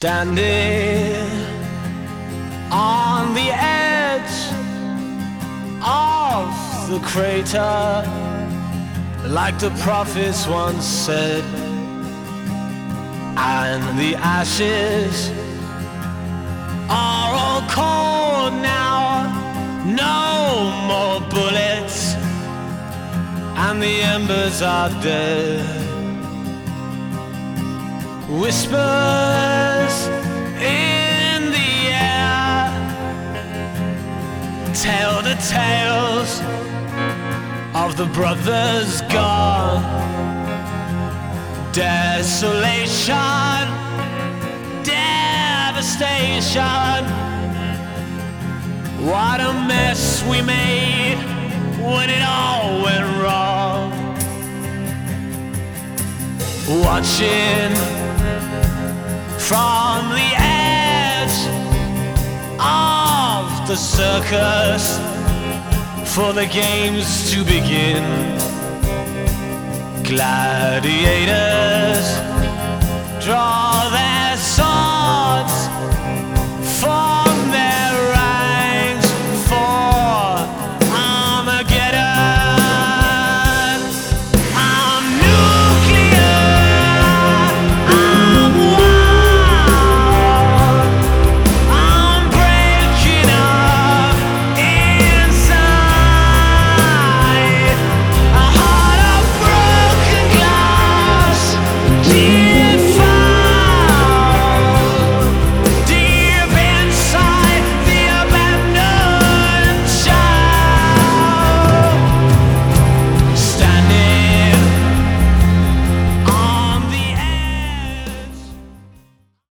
Standing on the edge of the crater, like the prophets once said, and the ashes are all cold now, no more bullets, and the embers are dead. Whispers tell the tales of the brothers gone. Desolation, devastation. What a mess we made when it all went wrong. Watching from the the circus for the games to begin. Gladiators draw